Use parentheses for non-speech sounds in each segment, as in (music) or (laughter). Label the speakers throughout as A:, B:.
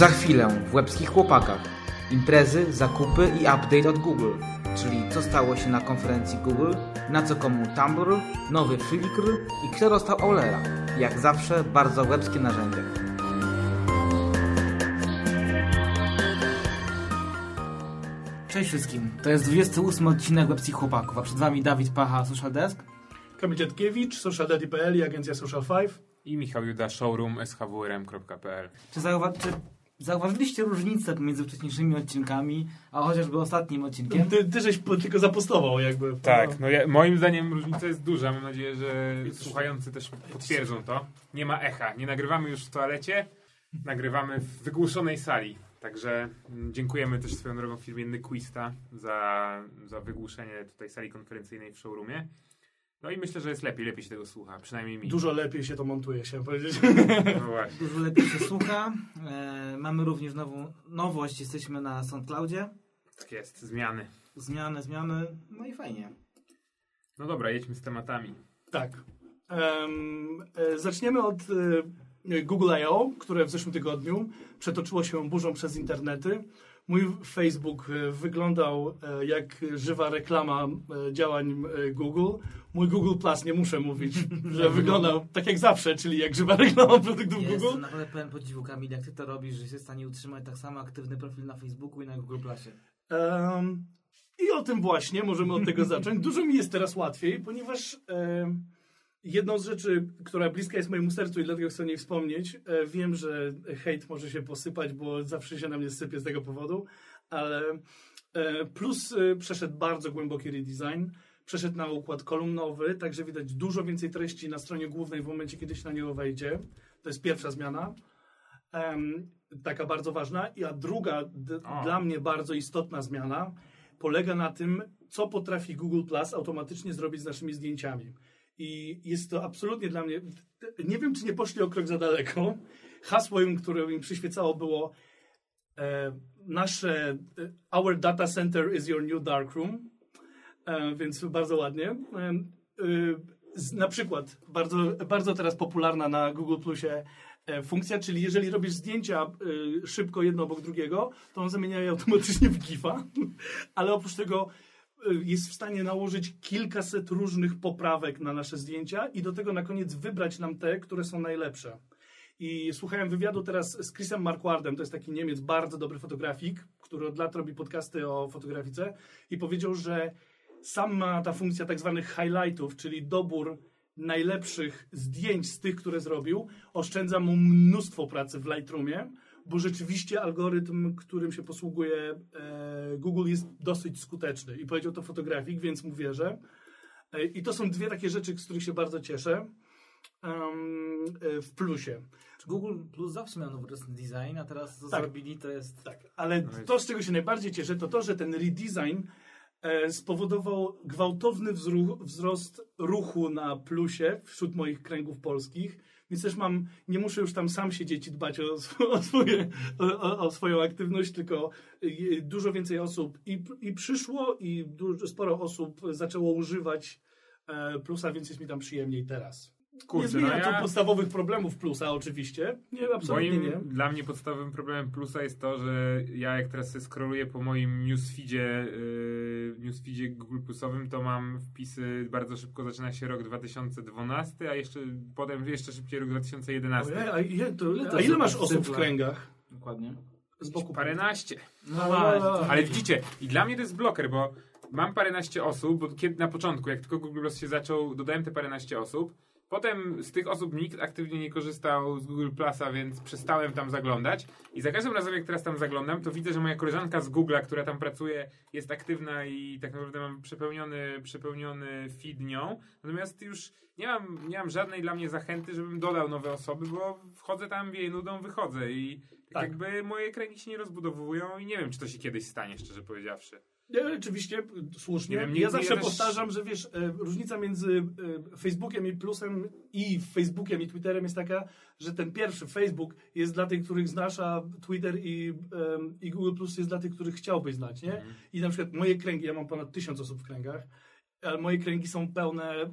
A: za chwilę w łebskich chłopakach. Imprezy, zakupy i update od Google. Czyli co stało się na konferencji Google, na co komu Tumblr, nowy Flickr i kto dostał Aulera. Jak zawsze bardzo łebskie narzędzia. Cześć wszystkim, to jest 28 odcinek Webskich Chłopaków, a przed Wami Dawid Pacha, Social Desk.
B: Kamil Dziadkiewicz, socialdaddy.pl i agencja Social 5.
C: I Michał Juda, showroom shwrm.pl.
A: Czy, zauwa- czy zauważyliście różnicę pomiędzy wcześniejszymi odcinkami, a chociażby ostatnim odcinkiem?
B: Ty, ty żeś po- tylko zapostował jakby.
C: Tak, no ja, moim zdaniem różnica jest duża. Mam nadzieję, że słuchający też potwierdzą to. Nie ma echa. Nie nagrywamy już w toalecie, nagrywamy w wygłuszonej sali. Także mm, dziękujemy też swoją drogą firmie Nyquista za, za wygłuszenie tutaj sali konferencyjnej w showroomie. No i myślę, że jest lepiej, lepiej się tego słucha, przynajmniej mi.
B: Dużo lepiej się to montuje, chciałem powiedzieć. (laughs)
C: No właśnie.
A: Dużo lepiej się słucha. E, mamy również nową nowość, jesteśmy na SoundCloudzie.
C: Tak jest, zmiany.
A: Zmiany, zmiany, no i fajnie.
C: No dobra, jedźmy z tematami.
B: tak. Em, e, zaczniemy od e, Google I.O., które w zeszłym tygodniu przetoczyło się burzą przez internety. Mój Facebook e, wyglądał e, jak żywa reklama e, działań Google. Mój Google Plus, nie muszę mówić, (laughs) że wyglądał tak jak zawsze, czyli jak żywa reklama produktów
A: Jestem
B: Google.
A: naprawdę pełen podziwu, Kamil, jak ty to robisz, że jesteś w stanie utrzymać tak samo aktywny profil na Facebooku i na Google Plusie.
B: Em, I o tym właśnie możemy od tego zacząć. Dużo mi jest teraz łatwiej, ponieważ em, jedną z rzeczy, która bliska jest mojemu sercu i dlatego chcę o niej wspomnieć, e, wiem, że hejt może się posypać, bo zawsze się na mnie sypie z tego powodu, ale e, Plus e, przeszedł bardzo głęboki redesign. Przeszedł na układ kolumnowy, także widać dużo więcej treści na stronie głównej w momencie, kiedy się na niego wejdzie. To jest pierwsza zmiana. Taka bardzo ważna. I a druga, dla mnie bardzo istotna zmiana, polega na tym, co potrafi Google Plus automatycznie zrobić z naszymi zdjęciami. I jest to absolutnie dla mnie. Nie wiem, czy nie poszli o krok za daleko. Hasłem, które im przyświecało, było e, nasze e, Our data center is your new dark room. E, więc bardzo ładnie. E, e, na przykład bardzo, bardzo teraz popularna na Google Plusie e, funkcja, czyli jeżeli robisz zdjęcia szybko jedno obok drugiego, to on zamienia je automatycznie w GIFa, (laughs) ale oprócz tego jest w stanie nałożyć kilkaset różnych poprawek na nasze zdjęcia i do tego na koniec wybrać nam te, które są najlepsze. I słuchałem wywiadu teraz z Chrisem Marquardem, to jest taki Niemiec, bardzo dobry fotografik, który od lat robi podcasty o fotografice i powiedział, że sam ma ta funkcja tak zwanych highlightów, czyli dobór najlepszych zdjęć z tych, które zrobił, oszczędza mu mnóstwo pracy w Lightroomie, bo rzeczywiście algorytm, którym się posługuje e, Google jest dosyć skuteczny. I powiedział to fotografik, więc mu wierzę. E, I to są dwie takie rzeczy, z których się bardzo cieszę e, w plusie.
A: Czy Google Plus zawsze miał nowoczesny design, a teraz co
B: Tak.
A: zrobili to jest...
B: Tak, ale
C: No jest-
B: to, z czego się najbardziej cieszę, to to, że ten redesign e, spowodował gwałtowny wzrost ruchu na plusie wśród moich kręgów polskich. Więc też mam, nie muszę już tam sam siedzieć i dbać o, o, swoje, o, o swoją aktywność, tylko y, dużo więcej osób i, i przyszło, i dużo, sporo osób zaczęło używać e, plusa, więc jest mi tam przyjemniej teraz.
C: Kurczę,
B: nie zmienia
C: no
B: to
C: ja-
B: podstawowych problemów plusa oczywiście. Nie, absolutnie
C: Moim,
B: nie.
C: Dla mnie podstawowym problemem plusa jest to, że ja jak teraz sobie scrolluję po moim newsfeedzie, yy, newsfeedzie Google Plusowym, to mam wpisy, bardzo szybko zaczyna się rok 2012, a jeszcze potem jeszcze szybciej rok 2011.
B: Ojej, a, ile, to,
A: Ile to
B: a ile masz
A: osób
B: w kręgach?
A: Dokładnie.
B: Z boku
C: Paręnaście.
A: No.
B: Ale
C: widzicie, i dla mnie to jest bloker, bo mam paręnaście osób, bo kiedy na początku, jak tylko Google Plus się zaczął, dodałem te paręnaście osób. Potem z tych osób nikt aktywnie nie korzystał z Google Plusa, więc przestałem tam zaglądać. I za każdym razem, jak teraz tam zaglądam, to widzę, że moja koleżanka z Google'a, która tam pracuje, jest aktywna i tak naprawdę mam przepełniony, przepełniony feed nią. Natomiast już nie mam, nie mam żadnej dla mnie zachęty, żebym dodał nowe osoby, bo wchodzę tam, wieje nudą, wychodzę i tak,
B: Tak.
C: jakby moje kręgi się nie rozbudowują i nie wiem, czy to się kiedyś stanie, szczerze powiedziawszy.
B: Nie, oczywiście, słusznie.
C: Nie wiem, nie-
B: ja zawsze
C: też-
B: powtarzam, że wiesz, e, różnica między e, Facebookiem i Plusem i Facebookiem i Twitterem jest taka, że ten pierwszy Facebook jest dla tych, których znasz, a Twitter i, em, i Google Plus jest dla tych, których chciałbyś znać, nie?
C: Mhm.
B: I na przykład moje kręgi, ja mam ponad tysiąc osób w kręgach, ale moje kręgi są pełne, e,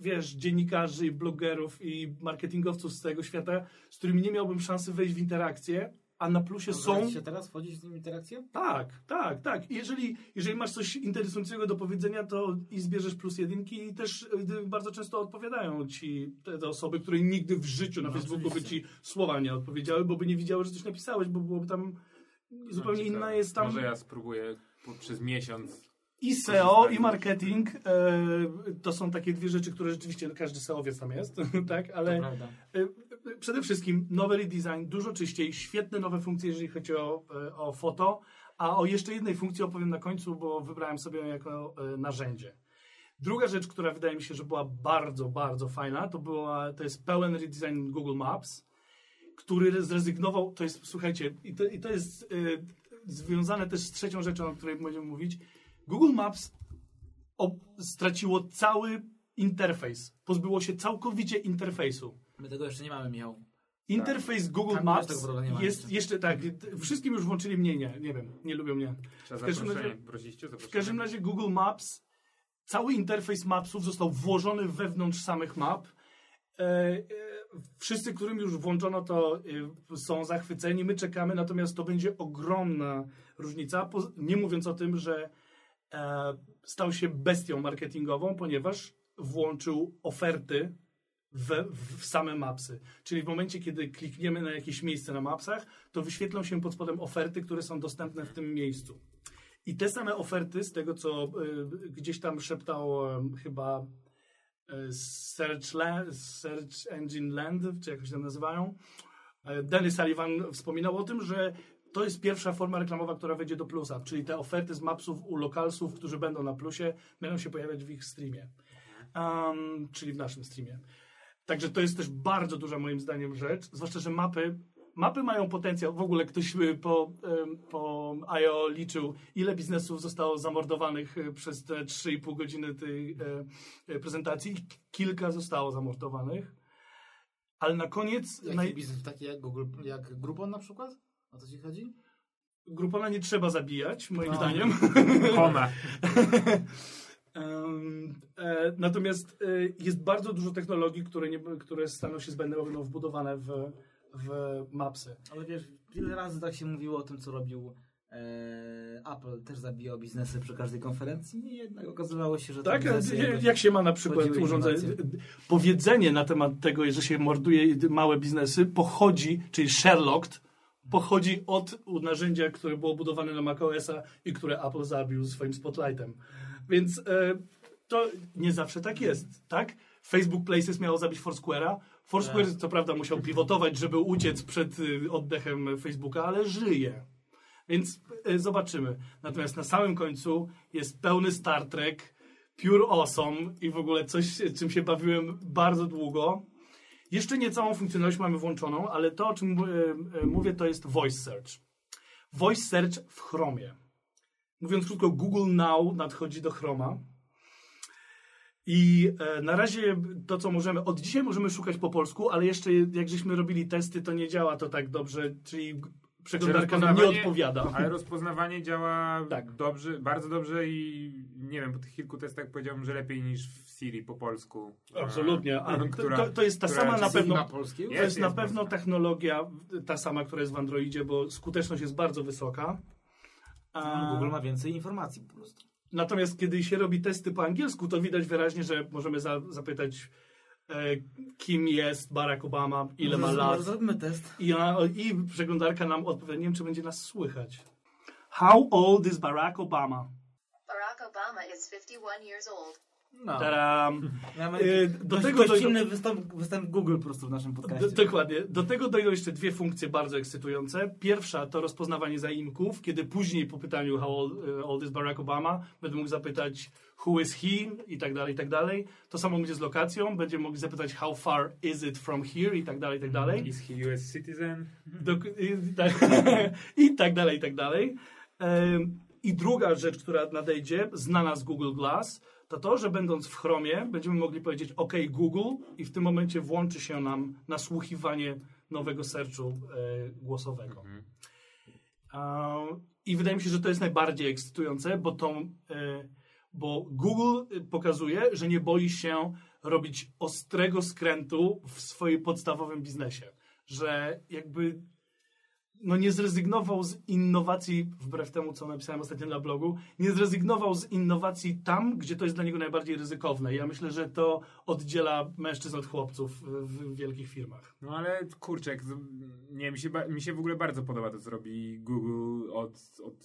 B: wiesz, dziennikarzy, blogerów i marketingowców z całego świata, z którymi nie miałbym szansy wejść w interakcję, a na plusie są...
A: się teraz wchodzić z nim interakcję?
B: Tak, tak, tak. I Jeżeli, jeżeli masz coś interesującego do powiedzenia, to i zbierzesz plus jedynki i też y, bardzo często odpowiadają ci te, te osoby, które nigdy w życiu na
A: No,
B: Facebooku by ci słowa nie odpowiedziały, bo by nie widziały, że coś napisałeś, bo byłoby tam zupełnie
C: No,
B: inna jest tam
C: Może ja spróbuję przez miesiąc.
B: i SEO i marketing. E, to są takie dwie rzeczy, które rzeczywiście każdy SEOwiec tam jest, (laughs) tak? Ale Przede wszystkim nowy redesign, dużo czyściej, świetne nowe funkcje, jeżeli chodzi o, e, o foto. A o jeszcze jednej funkcji opowiem na końcu, bo wybrałem sobie ją jako e, narzędzie. Druga rzecz, która wydaje mi się, że była bardzo, bardzo fajna, to, była, to jest pełen redesign Google Maps, który zrezygnował, to jest, słuchajcie, i to, i to jest e, związane też z trzecią rzeczą, o której będziemy mówić. Google Maps straciło cały interfejs, pozbyło się całkowicie interfejsu.
A: My tego jeszcze nie mamy, Michał.
B: Interfejs Google Maps jest
A: jeszcze.
B: jeszcze tak. Wszystkim już włączyli mnie, nie, nie wiem, nie lubią mnie.
C: Trzeba
B: W każdym razie- W każdym razie Google Maps, cały interfejs Mapsów został włożony wewnątrz samych map. E, e, wszyscy, którym już włączono, to e, są zachwyceni. My czekamy, natomiast to będzie ogromna różnica. Nie mówiąc o tym, że stał się bestią marketingową, ponieważ włączył oferty w, w same mapsy. Czyli w momencie, kiedy klikniemy na jakieś miejsce na mapsach, to wyświetlą się pod spodem oferty, które są dostępne w tym miejscu. I te same oferty, z tego co y, gdzieś tam szeptał em, chyba y, Search, Search Engine Land, czy jakoś tam nazywają, y, Dennis Sullivan wspominał o tym, że to jest pierwsza forma reklamowa, która wejdzie do plusa, czyli te oferty z mapsów u lokalsów, którzy będą na plusie, będą się pojawiać w ich streamie, um, czyli w naszym streamie. Także to jest też bardzo duża moim zdaniem rzecz, zwłaszcza, że mapy, mapy mają potencjał. W ogóle ktoś y, po, po IO liczył, ile biznesów zostało zamordowanych y, przez te 3,5 godziny tej e, e, prezentacji. I Kilka zostało zamordowanych. Ale na koniec
A: Jaki
B: naj...
A: biznes taki jak Google, jak Groupon na przykład? O co ci chodzi?
B: Groupona nie trzeba zabijać, moim
A: No.
B: zdaniem.
C: Kona. (laughs)
B: E, natomiast e, jest bardzo dużo technologii, które, nie, które staną się zbędne, będą wbudowane w, w mapsy.
A: Ale wiesz, wiele razy tak się mówiło o tym, co robił e, Apple. Też zabijał biznesy przy każdej konferencji i jednak okazywało się, że
B: Tak, jak, się ma na przykład urządzenie. Powiedzenie na temat tego, że się morduje małe biznesy, pochodzi, czyli Sherlock, pochodzi od narzędzia, które było budowane na macOSa i które Apple zabił swoim spotlightem. Więc e, to nie zawsze tak jest, tak? Facebook Places miało zabić Foursquare'a. Foursquare, co prawda, musiał pivotować, żeby uciec przed y, oddechem Facebooka, ale żyje. Więc e, zobaczymy. Natomiast na samym końcu jest pełny Star Trek, pure awesome i w ogóle coś, czym się bawiłem bardzo długo. Jeszcze nie całą funkcjonalność mamy włączoną, ale to, o czym e, e, mówię, to jest Voice Search. Voice Search w Chromie. Mówiąc krótko, Google Now nadchodzi do Chroma. I e, na razie to, co możemy, od dzisiaj możemy szukać po polsku, ale jeszcze jak żeśmy robili testy, to nie działa to tak dobrze, czyli przeglądarka nam nie
C: rozpoznawanie-
B: odpowiada. (laughs)
C: Ale rozpoznawanie działa
B: Tak.
C: dobrze, bardzo dobrze i nie wiem, po tych kilku testach powiedziałbym, że lepiej niż w Siri po polsku.
B: Absolutnie. A, to,
C: która-
B: to, to jest ta sama na
C: jest
B: pewno.
A: Na polskiej?
B: To
C: Jest,
B: jest na
C: jest
B: pewno
C: polska.
B: technologia ta sama, która jest w Androidzie, bo skuteczność jest bardzo wysoka. A,
A: Google ma więcej informacji po prostu.
B: Natomiast kiedy się robi testy po angielsku, to widać wyraźnie, że możemy za, zapytać, kim jest Barack Obama, ile ma lat.
A: może Zrobimy test.
B: I, ona, I przeglądarka nam odpowie, nie wiem, czy będzie nas słychać. How old is Barack Obama?
D: Barack Obama is 51 years old.
A: No. (laughs) Mamy
B: Y,
A: do
B: do
A: tego gościnny występ, występ Google po prostu w naszym podcaście.
B: D- dokładnie. Do tego dojdą jeszcze dwie funkcje bardzo ekscytujące. Pierwsza to rozpoznawanie zaimków, kiedy później po pytaniu how old, e, old is Barack Obama będę mógł zapytać who is he i tak dalej, i tak dalej. To samo będzie z lokacją. Będziemy mogli zapytać how far is it from here i tak dalej, i tak dalej.
C: Is he US citizen?
B: Dok- i, tak, (laughs) I tak dalej, i tak dalej. Em, I druga rzecz, która nadejdzie, znana z Google Glass, to to, że będąc w Chromie będziemy mogli powiedzieć OK Google i w tym momencie włączy się nam nasłuchiwanie nowego searchu e, głosowego. A, I wydaje mi się, że to jest najbardziej ekscytujące, bo, to, e, bo Google pokazuje, że nie boi się robić ostrego skrętu w swoim podstawowym biznesie. Że jakby no nie zrezygnował z innowacji, wbrew temu, co napisałem ostatnio na blogu, nie zrezygnował z innowacji tam, gdzie to jest dla niego najbardziej ryzykowne. Ja myślę, że to oddziela mężczyzn od chłopców w wielkich firmach.
C: No ale kurczę, nie, mi się, mi się w ogóle bardzo podoba to, co robi Google od, od,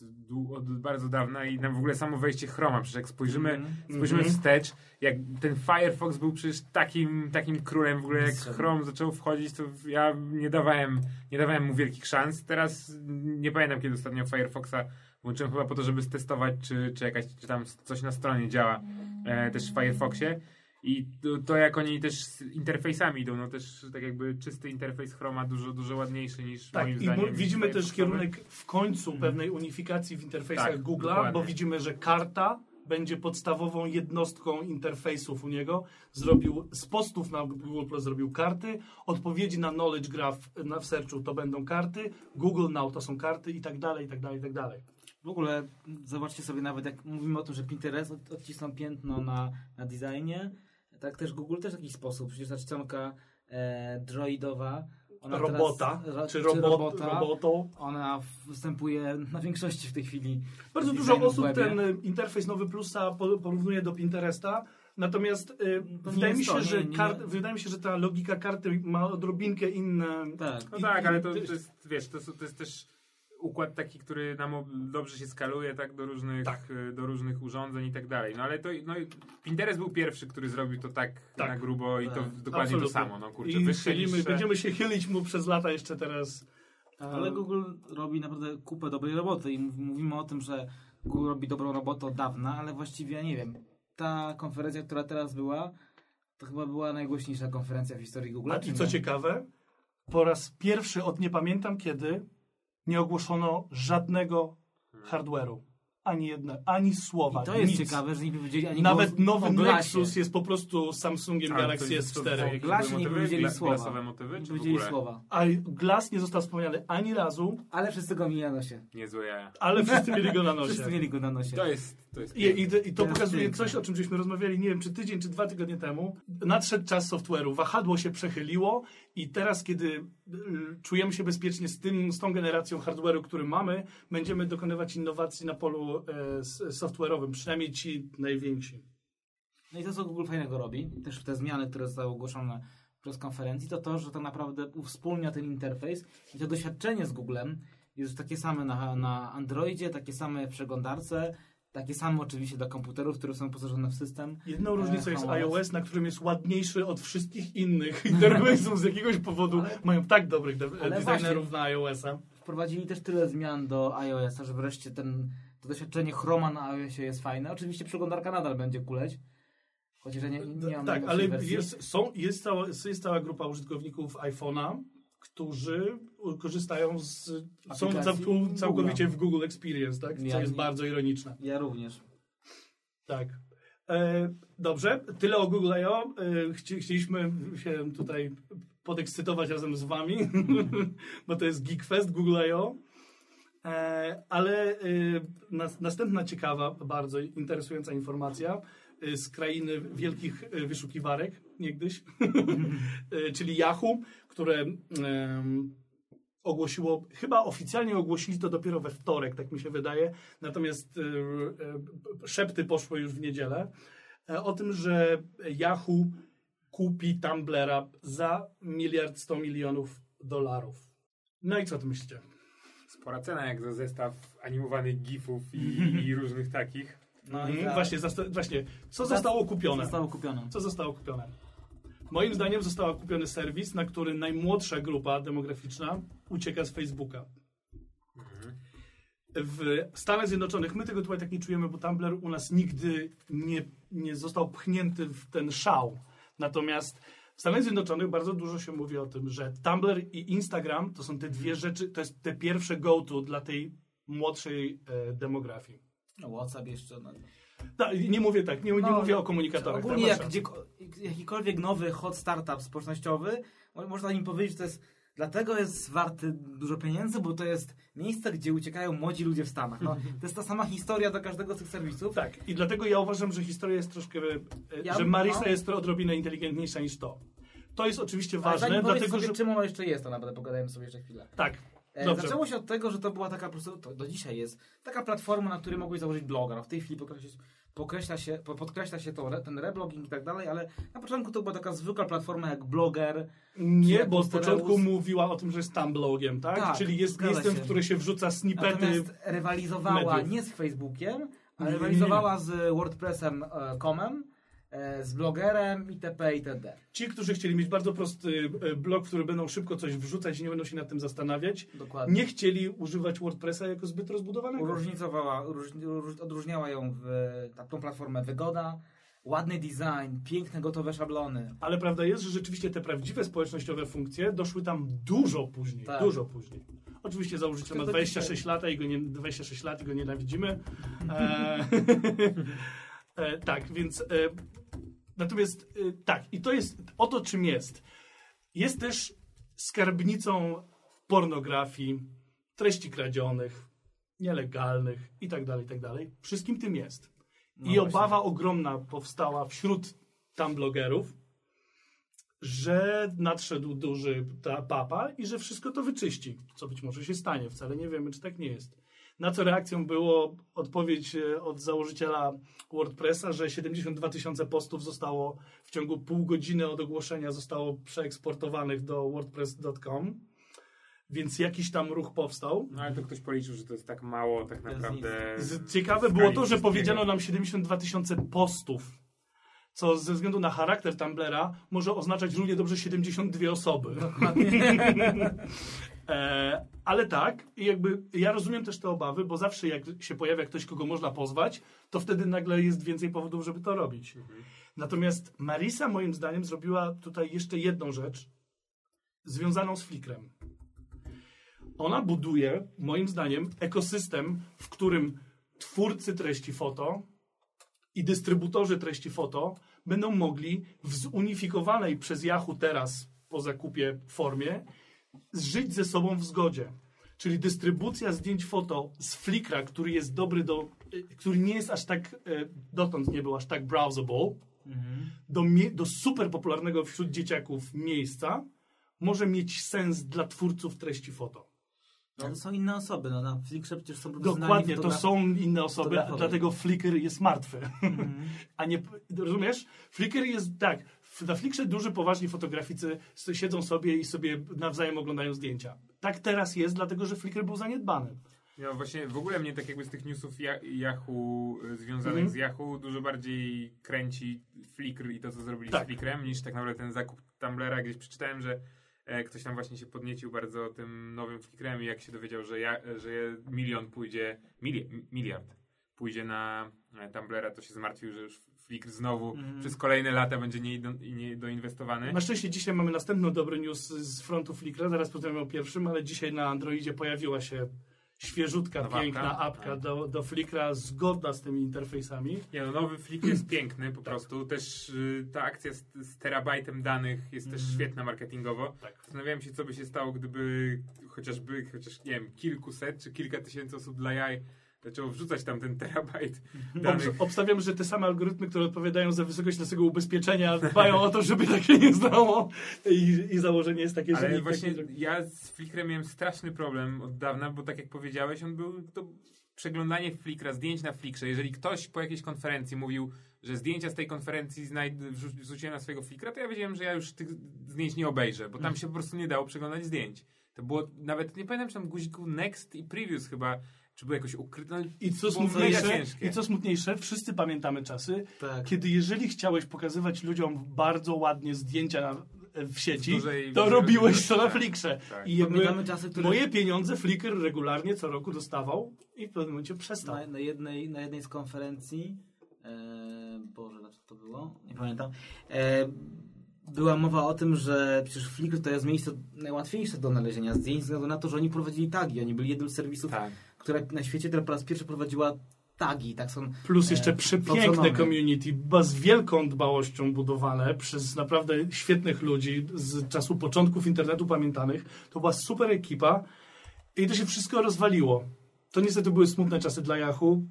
C: od bardzo dawna i nam w ogóle samo wejście Chroma. Przecież jak spojrzymy, spojrzymy
B: Mhm.
C: wstecz, jak ten Firefox był przecież takim, takim królem w ogóle, jak. Chrome zaczął wchodzić, to ja nie dawałem, nie dawałem mu wielkich szans. Teraz nie pamiętam, kiedy ostatnio Firefoxa włączyłem chyba po to, żeby stestować, czy, czy, jakaś, czy tam coś na stronie działa e, też w Firefoxie. I to, to jak oni też z interfejsami idą, no też tak jakby czysty interfejs Chroma dużo, dużo ładniejszy niż
B: Tak,
C: moim
B: i
C: zdaniem.
B: widzimy też kierunek w końcu pewnej unifikacji w interfejsach
C: Tak,
B: Google'a, bo widzimy, że karta będzie podstawową jednostką interfejsów u niego. Zrobił z postów na Google Plus zrobił karty, odpowiedzi na Knowledge Graph na w searchu to będą karty, Google Now to są karty i tak dalej, i tak dalej, i tak dalej.
A: W ogóle zobaczcie sobie nawet, jak mówimy o tym, że Pinterest od- odcisnął piętno na, na designie, tak też Google też w jakiś sposób. Przecież ta czcionka e, droidowa, ona
B: robota,
A: teraz,
B: czy, robot,
A: robota,
B: robotą.
A: ona występuje na większości w tej chwili.
B: Bardzo dużo osób
A: webie.
B: ten y, interfejs Nowy Plusa po- porównuje do Pinteresta. Natomiast y, wydaje, mi się,
A: to,
B: że
A: nie, nie.
B: kart, wydaje mi się, że ta logika karty ma odrobinkę inne.
A: Tak.
C: No tak, ale to, to jest, wiesz, to, to jest też układ taki, który nam ob- dobrze się skaluje tak do różnych,
B: Tak.
C: e, do różnych urządzeń i tak dalej. No ale to no, Pinterest był pierwszy, który zrobił to tak,
B: Tak.
C: na grubo i to
A: Tak.
C: dokładnie
B: Absolutnie.
C: to samo. No kurczę,
B: I
C: wyższe,
B: chylimy,
C: niższe.
B: będziemy się chylić mu przez lata jeszcze teraz.
A: Ale Google robi naprawdę kupę dobrej roboty i mów- mówimy o tym, że Google robi dobrą robotę od dawna, ale właściwie ja nie wiem. Ta konferencja, która teraz była, to chyba była najgłośniejsza konferencja w historii Google.
B: A i co ciekawe, po raz pierwszy od nie pamiętam kiedy nie ogłoszono żadnego hardware'u. Ani jedne, ani słowa.
A: I to jest
B: nic.
A: ciekawe, że nie powiedzieli ani
B: Nawet nowy. Nexus jest po prostu Samsungiem
C: Ale
B: Galaxy
C: to- to- to-
B: S4.
C: jakie
A: Glasie nie powiedzieli słowa.
C: Glasowe motywy,
A: Nie powiedzieli
C: ogóle?
A: słowa.
B: A Glass nie został wspomniany ani razu,
A: Ale wszyscy go mieli na nosie.
C: Niezłe jaja.
B: ale wszyscy mieli go na nosie.
A: Wszyscy mieli go na nosie.
C: To jest, to jest
B: I, i, I to pokazuje
A: piękne.
B: coś, o czym żeśmy rozmawiali, nie wiem, czy tydzień, czy dwa tygodnie temu. Nadszedł czas software'u, wahadło się przechyliło i teraz, kiedy y, czujemy się bezpiecznie z, tym, z tą generacją hardware'u, który mamy, będziemy dokonywać innowacji na polu e, software'owym, przynajmniej ci najwięksi.
A: No i to, co Google fajnego robi, też te zmiany, które zostały ogłoszone przez konferencji, to to, że to naprawdę uwspólnia ten interfejs i to doświadczenie z Googlem jest takie same na, na Androidzie, takie same w przeglądarce, takie same oczywiście dla komputerów, które są posażone w system.
B: Jedną różnicą jest
A: Chrome OS.
B: iOS, na którym jest ładniejszy od wszystkich innych (laughs) interfejsów z jakiegoś powodu.
A: Ale-
B: mają tak dobrych designerów na iOS-a.
A: Wprowadzili też tyle zmian do iOS-a, że wreszcie ten, to doświadczenie Chroma na iOSie jest fajne. Oczywiście przeglądarka nadal będzie kuleć, chociaż ja nie, nie mam
B: Tak, ale jest, są, jest, cała, jest cała grupa użytkowników iPhone'a, którzy korzystają z. są
A: Aplikacji
B: cał, całkowicie w Google Experience, tak? Co
A: Ja
B: jest
A: nie-
B: bardzo ironiczne.
A: Ja również.
B: Tak. E, dobrze, tyle o Google I.O. E, chci, chcieliśmy się tutaj podekscytować razem z wami, (laughs) bo to jest GeekFest Google I.O. E, ale e, nas, następna ciekawa, bardzo interesująca informacja z krainy wielkich e, wyszukiwarek niegdyś, e, (laughs) czyli Yahoo, które ogłosiło, chyba oficjalnie ogłosili to dopiero we wtorek, tak mi się wydaje, natomiast szepty poszły już w niedzielę, e, o tym, że Yahoo kupi Tumblera za miliard sto milionów dolarów. No i co ty myślicie?
C: spora cena jak za zestaw animowanych gifów i, (laughs) i różnych takich.
A: No i
B: Mhm,
A: za-
B: właśnie, właśnie, co zostało kupione?
A: Zostało kupione.
B: Co zostało kupione? Moim zdaniem został kupiony serwis, na który najmłodsza grupa demograficzna ucieka z Facebooka. W Stanach Zjednoczonych, my tego tutaj tak nie czujemy, bo Tumblr u nas nigdy nie, nie został pchnięty w ten szał. Natomiast w Stanach Zjednoczonych bardzo dużo się mówi o tym, że Tumblr i Instagram to są te dwie rzeczy, to jest te pierwsze go-to dla tej młodszej e, demografii.
A: No, WhatsApp jeszcze. No.
B: Ta, nie mówię tak, nie, nie
A: No,
B: mówię o komunikatorach.
A: Ogólnie
B: tak,
A: jak gdzie, jakikolwiek nowy hot startup społecznościowy, mo- można im powiedzieć, że to jest dlatego jest warty dużo pieniędzy, bo to jest miejsce, gdzie uciekają młodzi ludzie w Stanach. No, to jest ta sama historia do każdego z tych serwisów.
B: Tak, i dlatego ja uważam, że historia jest troszkę, e,
A: Ja-
B: że Marisa
A: no.
B: jest odrobinę inteligentniejsza niż to. To jest oczywiście ważne, dlatego
A: sobie,
B: że...
A: czym ono jeszcze jest, to nawet pogadajmy sobie jeszcze chwilę.
B: Tak, Dobrze.
A: Zaczęło się od tego, że to była taka po prostu, to do dzisiaj jest, taka platforma, na której mogłeś założyć bloga. No w tej chwili podkreśla się, pokreśla się, po- podkreśla się to, ten reblogging i tak dalej, ale na początku to była taka zwykła platforma jak Blogger.
B: Nie, bo
A: Postereus?
B: początku mówiła o tym, że jest Tumblogiem, tak?
A: Tak,
B: Czyli jest miejscem,
A: się.
B: w które się wrzuca snippety.
A: Natomiast rywalizowała
B: mediów.
A: nie z Facebookiem, ale rywalizowała z WordPressem e, comem, e, z blogerem itp. itd.
B: Ci, którzy chcieli mieć bardzo prosty e, blog, w który będą szybko coś wrzucać i nie będą się nad tym zastanawiać,
A: Dokładnie.
B: nie chcieli używać WordPressa jako zbyt rozbudowanego.
A: Uróż- odróżniała ją w ta- tą platformę wygoda, ładny design, piękne, gotowe szablony.
B: Ale prawda jest, że rzeczywiście te prawdziwe społecznościowe funkcje doszły tam dużo później.
A: Tak.
B: Dużo później. Oczywiście założyciel ma
A: Tylko
B: 26 lat i go nie, 26 lat i go nienawidzimy. E, (laughs) (laughs) e, tak, więc e, natomiast e, tak, i to jest o to, czym jest. Jest też skarbnicą pornografii, treści kradzionych, nielegalnych i tak dalej, i tak dalej. Wszystkim tym jest.
A: No
B: I
A: właśnie.
B: obawa ogromna powstała wśród tam blogerów, że nadszedł duży ta papa i że wszystko to wyczyści, co być może się stanie. Wcale nie wiemy, czy tak nie jest. Na co reakcją było odpowiedź e, od założyciela WordPressa, że 72 tysiące postów zostało w ciągu pół godziny od ogłoszenia zostało przeeksportowanych do wordpress.com, więc jakiś tam ruch powstał.
C: No ale to ktoś policzył, że to jest tak mało tak naprawdę.
B: Z, ciekawe było to, że powiedziano nam 72 tysiące postów, co ze względu na charakter Tumblera może oznaczać równie dobrze 72 osoby. (laughs) e, ale tak, jakby ja rozumiem też te obawy, bo zawsze jak się pojawia ktoś, kogo można pozwać, to wtedy nagle jest więcej powodów, żeby to robić. Natomiast Marisa moim zdaniem zrobiła tutaj jeszcze jedną rzecz związaną z Flickrem. Ona buduje, moim zdaniem, ekosystem, w którym twórcy treści foto i dystrybutorzy treści foto będą mogli w zunifikowanej przez Yahoo teraz po zakupie formie żyć ze sobą w zgodzie. Czyli dystrybucja zdjęć foto z Flickra, który jest dobry do, y, który nie jest aż tak, y, dotąd nie był aż tak browsable, do, mie- do super popularnego wśród dzieciaków miejsca, może mieć sens dla twórców treści foto.
A: No, to są inne osoby, no na Flickrze przecież są
B: Dokładnie, to są inne osoby, dlatego Flickr jest martwy. (laughs) A nie, rozumiesz? Flickr jest tak, w- na Flickrze duży, poważni fotograficy siedzą sobie i sobie nawzajem oglądają zdjęcia. Tak teraz jest, dlatego że Flickr był zaniedbany.
C: No właśnie, w ogóle mnie tak jakby z tych newsów Yahoo y, związanych
B: Mhm.
C: z Yahoo dużo bardziej kręci Flickr i to, co zrobili
B: Tak.
C: z Flickrem, niż tak naprawdę ten zakup Tumblera. Gdzieś przeczytałem, że e, ktoś tam właśnie się podniecił bardzo tym nowym Flickrem i jak się dowiedział, że, ja, że milion pójdzie, mili, miliard pójdzie na e, Tumblera, to się zmartwił, że już Flickr znowu
B: Mhm.
C: przez kolejne lata będzie niedo- niedoinwestowany.
B: Na szczęście dzisiaj mamy następny dobry news z frontu Flickra, zaraz porozmawiamy o pierwszym, ale dzisiaj na Androidzie pojawiła się świeżutka,
C: Nowa
B: piękna
C: apka?
B: apka
C: Tak.
B: do, do Flickra, zgodna z tymi interfejsami.
C: Nie no, nowy Flickr jest (clears throat) piękny po prostu. Też y, ta akcja z, z terabajtem danych jest też świetna marketingowo.
B: Tak.
C: Zastanawiałem się, co by się stało, gdyby chociażby, chociaż nie wiem, kilkuset czy kilka tysięcy osób dla jaj zaczęło wrzucać tam ten terabajt danych.
B: Obs- obstawiam, że te same algorytmy, które odpowiadają za wysokość naszego ubezpieczenia, dbają o to, żeby takie nie stało. I, i założenie jest takie, że
C: Ale właśnie
B: tak nie
C: ja z Flickrem miałem straszny problem od dawna, bo tak jak powiedziałeś, on był to przeglądanie Flickra, zdjęć na Flickrze. Jeżeli ktoś po jakiejś konferencji mówił, że zdjęcia z tej konferencji wrzuciłem na swojego Flickra, to ja wiedziałem, że ja już tych zdjęć nie obejrzę, bo tam się po prostu nie dało przeglądać zdjęć. To było nawet, nie pamiętam, czy tam guziku Next i Previous chyba, czy było jakoś ukryte. No,
B: I co, smutniejsze. I co smutniejsze, wszyscy pamiętamy czasy,
A: Tak.
B: kiedy jeżeli chciałeś pokazywać ludziom bardzo ładnie zdjęcia na, w sieci,
C: W dużej-
B: to robiłeś to na
C: tak,
B: Flickrze.
C: tak.
B: I jakby
A: czasy, które
B: moje pieniądze Flickr regularnie co roku dostawał i w pewnym momencie przestał.
A: na, na, jednej, na jednej z konferencji, e, Boże, dlaczego to było? Nie pamiętam. E, była mowa o tym, że przecież Flickr to jest miejsce najłatwiejsze do znalezienia zdjęć, ze względu na to, że oni prowadzili tagi. Oni byli jednym z serwisów,
C: Tak.
A: Która na świecie, po raz pierwszy prowadziła tagi. Tak są
B: Plus jeszcze
A: e,
B: przepiękne community, z wielką dbałością budowane przez naprawdę świetnych ludzi z czasu początków internetu pamiętanych. To była super ekipa i to się wszystko rozwaliło. To niestety były smutne czasy dla Yahoo,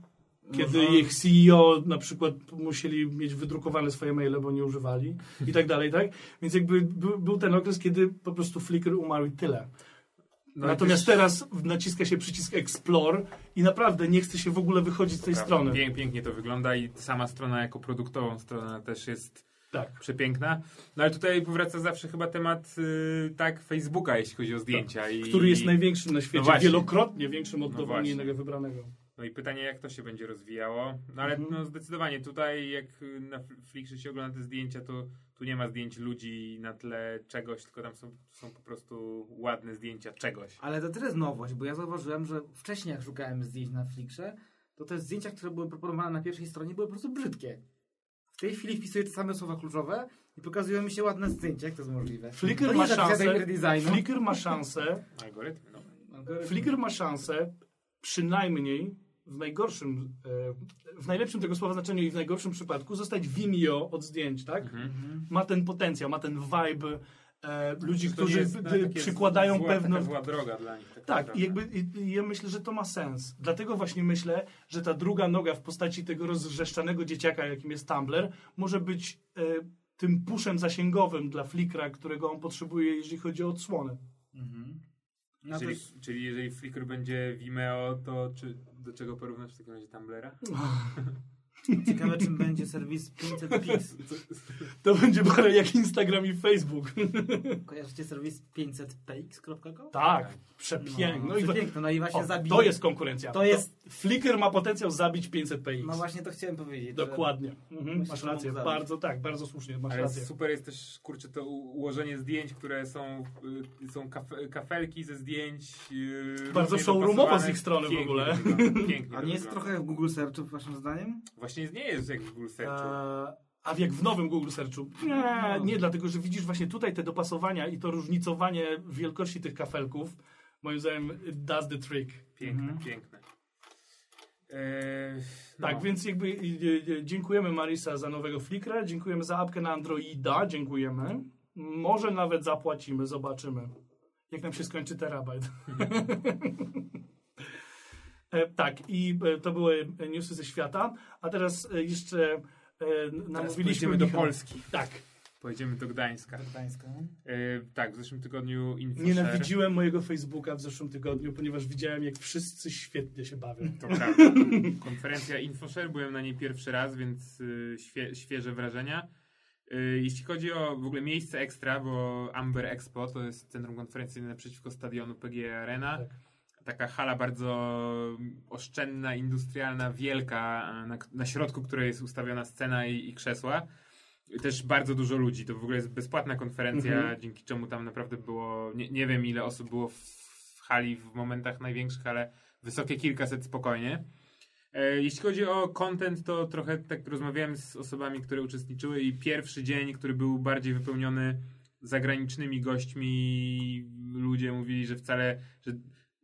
B: kiedy
A: Może-
B: ich CEO na przykład musieli mieć wydrukowane swoje maile, bo nie używali i tak dalej, tak? Więc jakby był, był ten okres, kiedy po prostu Flickr umarł i tyle.
C: No
B: Natomiast teraz naciska się przycisk Explore i naprawdę nie chce się w ogóle wychodzić z tej
C: Prawda,
B: strony.
C: Pięk, pięknie to wygląda i sama strona jako produktową strona też jest
B: Tak.
C: przepiękna. No ale tutaj powraca zawsze chyba temat y, tak Facebooka, jeśli chodzi o zdjęcia. I,
B: Który jest
C: i,
B: największym na świecie,
C: właśnie.
B: wielokrotnie większym od
C: No
B: innego wybranego.
C: No i pytanie, jak to się będzie rozwijało. No ale
B: Mhm.
C: no, zdecydowanie tutaj, jak na Fl- Flickrze się ogląda te zdjęcia, to tu nie ma zdjęć ludzi na tle czegoś, tylko tam są, są po prostu ładne zdjęcia czegoś.
A: Ale to też jest nowość, bo ja zauważyłem, że wcześniej jak szukałem zdjęć na Flickrze, to te zdjęcia, które były proponowane na pierwszej stronie były po prostu brzydkie. W tej chwili wpisuję te same słowa kluczowe i pokazują mi się ładne zdjęcia, jak to jest możliwe.
B: Flickr ma szansę. Flickr ma szansę,
C: Algorytmy, no.
B: Flickr ma szansę przynajmniej w najgorszym, e, w najlepszym tego słowa znaczeniu i w najgorszym przypadku zostać Vimeo od zdjęć, tak?
C: Mhm.
B: Ma ten potencjał, ma ten vibe e, ludzi,
C: To
B: którzy
C: jest, no,
B: przykładają
C: zła,
B: pewną...
C: Taka zła droga dla nich. Tak,
B: Tak, i jakby i, i ja myślę, że to ma sens. Dlatego właśnie myślę, że ta druga noga w postaci tego rozrzeszczanego dzieciaka, jakim jest Tumblr, może być e, tym puszem zasięgowym dla Flickra, którego on potrzebuje, jeżeli chodzi o odsłonę.
A: Mhm. No to jest,
C: czyli jeżeli Flickr będzie Vimeo, to czy, do czego porównasz w takim razie Tumblera? (laughs)
A: ciekawe, czym będzie serwis 500 Pix. (laughs)
B: To będzie bardziej jak Instagram i Facebook. (laughs)
A: Kojarzycie serwis 500px.com?
B: tak, przepiękno.
A: No,
B: No i
A: przepiękno, no i właśnie
B: o,
A: zabij...
B: to jest konkurencja.
A: To jest-
B: Flickr ma potencjał zabić 500 px.
A: No właśnie to chciałem powiedzieć.
B: Dokładnie. Mhm, masz rację. Bardzo tak, bardzo słusznie, masz
C: Ale
B: rację.
C: super jest też, kurczę, to ułożenie zdjęć, które są, y, są kafe, kafelki ze zdjęć. y,
B: Bardzo showroomowo z ich strony w
C: Pięknie
B: ogóle.
C: to wygląda, (laughs) Pięknie
A: A
C: to
A: nie jest trochę jak w Google Searchu, waszym zdaniem?
C: Właśnie nie jest jak w Google Searchu.
B: Eee, a jak w nowym Google Searchu? Nie, nie, dlatego że widzisz właśnie tutaj te dopasowania i to różnicowanie wielkości tych kafelków, moim zdaniem, does the trick.
C: Piękne,
A: Mhm.
C: piękne. Eee, no.
B: Tak, więc jakby e, e, dziękujemy Marisa za nowego Flickra, dziękujemy za apkę na Androida, dziękujemy. Może nawet zapłacimy, zobaczymy. Jak nam się skończy terabajt. (laughs) E, tak, i e, to były newsy ze świata, a teraz e, jeszcze
C: Teraz
B: namówiliśmy
C: pojedziemy do Polski.
B: Tak,
C: Pojedziemy do Gdańska.
A: Gdańska.
C: Eee, tak, w zeszłym tygodniu InfoShare.
B: Nienawidziłem mojego Facebooka w zeszłym tygodniu, ponieważ widziałem, jak wszyscy świetnie się bawią.
C: To (laughs) prawda. Konferencja InfoShare, byłem na niej pierwszy raz, więc świe, świeże wrażenia. Jeśli chodzi o w ogóle miejsce ekstra, bo Amber Expo to jest centrum konferencyjne naprzeciwko stadionu PGE Arena.
B: Tak.
C: Taka hala bardzo oszczędna, industrialna, wielka, na, na środku której jest ustawiona scena i, i krzesła. Też bardzo dużo ludzi. To w ogóle jest bezpłatna konferencja,
B: Mhm.
C: dzięki czemu tam naprawdę było, nie, nie wiem ile osób było w, w hali w momentach największych, ale wysokie kilkaset spokojnie. E, Jeśli chodzi o content, to trochę tak rozmawiałem z osobami, które uczestniczyły i pierwszy dzień, który był bardziej wypełniony zagranicznymi gośćmi, ludzie mówili, że wcale, że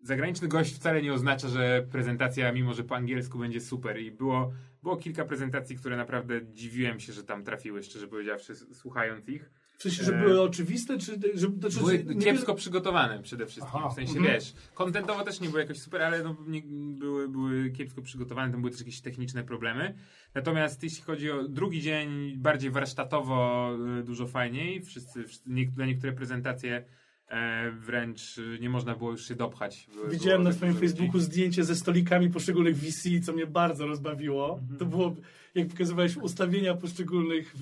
C: zagraniczny gość wcale nie oznacza, że prezentacja, mimo że po angielsku, będzie super. I było, było kilka prezentacji, które naprawdę dziwiłem się, że tam trafiły, szczerze powiedziawszy, słuchając ich.
B: W sensie, że
C: E,
B: były oczywiste, czy... czy, to, czy
C: Były
B: czy nie
C: kiepsko przygotowane przede wszystkim.
B: Aha,
C: W sensie,
B: mhm.
C: wiesz, kontentowo też nie było jakoś super, ale no, nie, były, były kiepsko przygotowane, tam były też jakieś techniczne problemy. Natomiast jeśli chodzi o drugi dzień, bardziej warsztatowo, y, dużo fajniej. Wszyscy, wszyscy nie, na niektóre prezentacje e, wręcz nie można było już się dopchać.
B: Widziałem na
C: ludzi.
B: Facebooku zdjęcie ze stolikami poszczególnych VC, co mnie bardzo rozbawiło.
C: Mhm.
B: To było, jak pokazywałeś ustawienia poszczególnych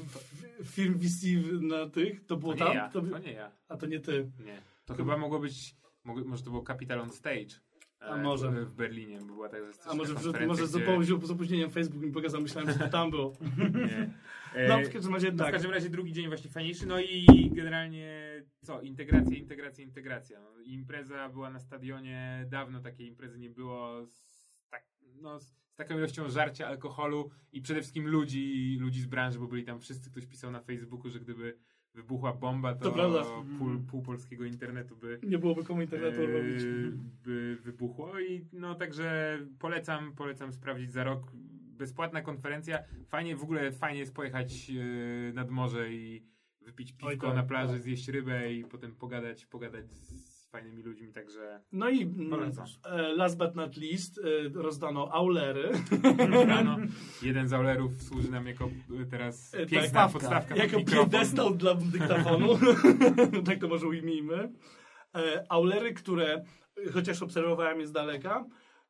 B: firm VC na tych, to było
C: To
B: tam?
C: ja,
B: To,
C: to nie ja.
B: a to nie ty.
C: Nie. To chyba mogło być, może to było Capital on Stage. e,
B: A może.
C: W, Berlinie bo była tak
B: A może, może z opóźnieniem Facebook mi pokazał, myślałem, że to tam było. (laughs)
C: Nie. E,
B: No, w każdym razie
C: No w
B: tak.
C: każdym razie drugi dzień właśnie fajniejszy, no i generalnie co, integracja, integracja, integracja. No, impreza była na stadionie, dawno takiej imprezy nie było z, tak, no, z, z taką ilością żarcia, alkoholu i przede wszystkim ludzi, ludzi z branży, bo byli tam wszyscy, ktoś pisał na Facebooku, że gdyby wybuchła bomba, to,
B: To
C: pół, pół polskiego internetu by,
B: Nie byłoby komu internetu
C: e,
B: robić.
C: by wybuchło i no także polecam, polecam sprawdzić za rok. Bezpłatna konferencja. Fajnie, w ogóle fajnie jest pojechać e, nad morze i wypić piwko
B: tak,
C: na plaży,
B: tak.
C: zjeść rybę i potem pogadać, pogadać z fajnymi ludźmi, także
B: No i mm,
C: Polecam.
B: e, last but not least e, rozdano aulery.
C: rano (laughs) jeden z aulerów służy nam jako teraz
B: E,
C: piękna
B: tak.
C: podstawka pod
B: Jako piedestał dla dyktafonu. (laughs) tak to może ujmijmy. Aulery, które chociaż obserwowałem je z daleka,